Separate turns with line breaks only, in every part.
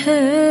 her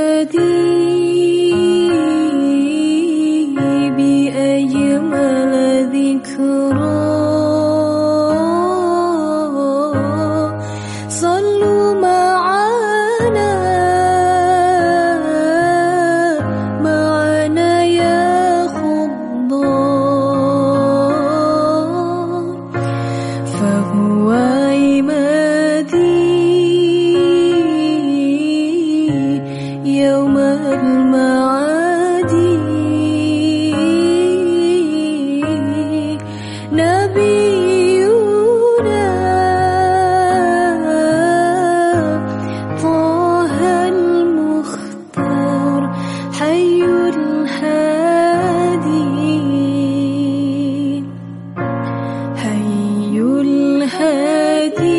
प्रति